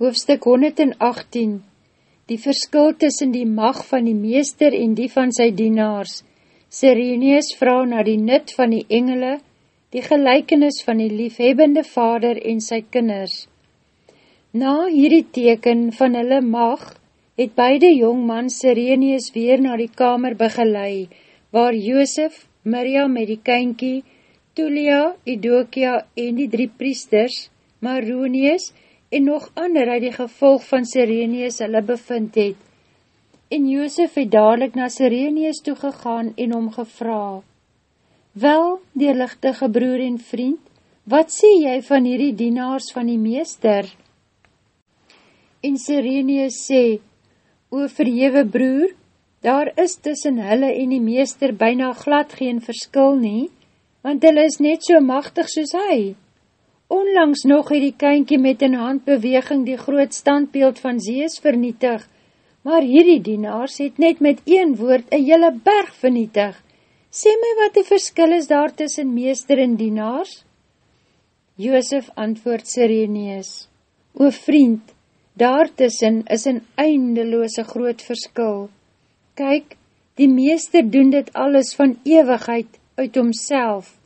Hoofstuk 118 Die verskil tussen die mag van die meester en die van sy dienaars. Sireneus vraag na die nut van die engele, die gelijkenis van die liefhebbende vader en sy kinders. Na hierdie teken van hulle mag, het beide jongman Sireneus weer na die kamer begelei, waar Joosef, Miriam met die kynkie, Tulia, Idokia en die drie priesters, Maronius en nog ander uit die gevolg van Sireneus hulle bevind het. En Joosef het dadelijk na Sireneus toegegaan en hom gevra. Wel, deerlichtige broer en vriend, wat sê jy van hierdie dienaars van die meester? En Sireneus sê, O verhewe broer, daar is tussen hulle en die meester byna glad geen verskil nie, want hulle is net so machtig soos hy. Onlangs nog het die kynkie met een handbeweging die groot standbeeld van Zeus vernietig, maar hierdie dienaars het net met een woord een hele berg vernietig. Sê my wat die verskil is daar tussen meester en dienaars? Joosef antwoord Sireneus, O vriend, daar tussen is een eindeloose groot verskil. Kyk, die meester doen dit alles van ewigheid uit homself,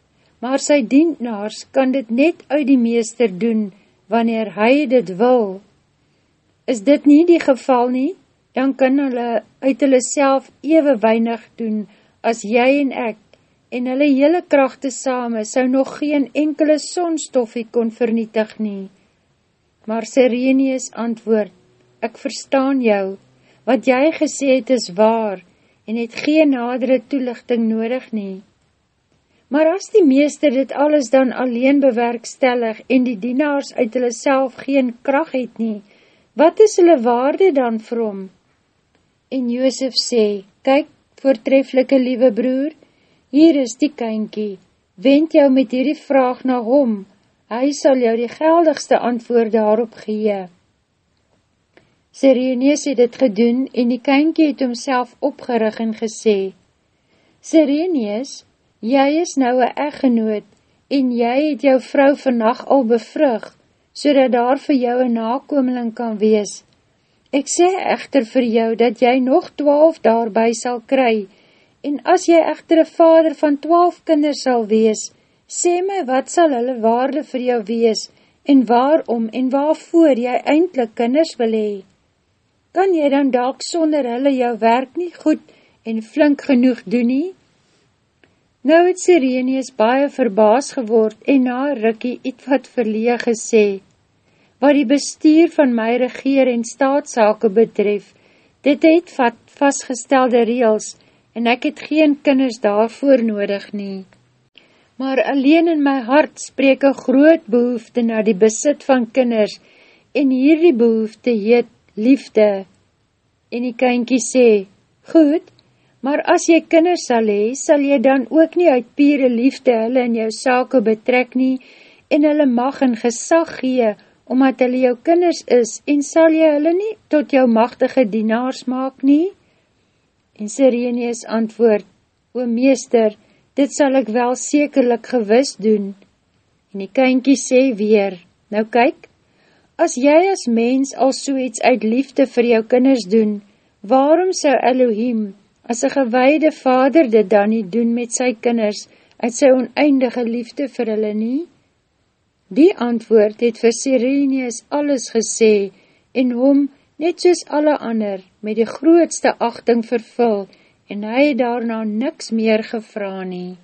maar sy dienaars kan dit net uit die meester doen, wanneer hy dit wil. Is dit nie die geval nie, dan kan hulle uit hulle self ewe weinig doen, as jy en ek, en hulle hele krachte same, sou nog geen enkele sonstofie kon vernietig nie. Maar Sireneus antwoord, ek verstaan jou, wat jy gesê het is waar, en het geen nadere toelichting nodig nie. Maar as die meester dit alles dan alleen bewerkstellig en die dienaars uit hulle self geen kracht het nie, wat is hulle waarde dan vir hom? En Joosef sê, kyk, voortreflike liewe broer, hier is die kynkie, wend jou met hierdie vraag na hom, hy sal jou die geldigste antwoord daarop gee. Sireneus het dit gedoen en die kynkie het homself opgerig en gesê, Sireneus, jy is nou een eggenoot, en jy het jou vrou vannacht al bevrug, so dat daar vir jou een nakomeling kan wees. Ek sê echter vir jou, dat jy nog twaalf daarby sal kry, en as jy echter een vader van twaalf kinders sal wees, sê my wat sal hulle waarde vir jou wees, en waarom en waarvoor jy eindelijk kinders wil hee. Kan jy dan dalk sonder hulle jou werk nie goed en flink genoeg doen nie? Nou het Sireneus baie verbaas geword en na Rikkie iets wat verlee gesê, wat die bestuur van my regeer en staatssake betref, dit het vat vastgestelde reels en ek het geen kinders daarvoor nodig nie. Maar alleen in my hart spreek een groot behoefte na die besit van kinders en hierdie behoefte heet liefde. En die kynkie sê, goed, Maar as jy kinders sal hee, sal jy dan ook nie uit pure liefde hulle in jou sake betrek nie en hulle mag en gesag gee, omdat hulle jou kinders is en sal jy hulle nie tot jou machtige dienaars maak nie? En Sireneus antwoord, O meester, dit sal ek wel sekerlik gewis doen. En die kynkie sê weer, nou kyk, as jy as mens al so iets uit liefde vir jou kinders doen, waarom sou Elohim, as een gewaide vader dit dan nie doen met sy kinders uit sy oneindige liefde vir hulle nie? Die antwoord het vir Sireneus alles gesê en hom, net soos alle ander, met die grootste achting vervul en hy daarna niks meer gevra nie.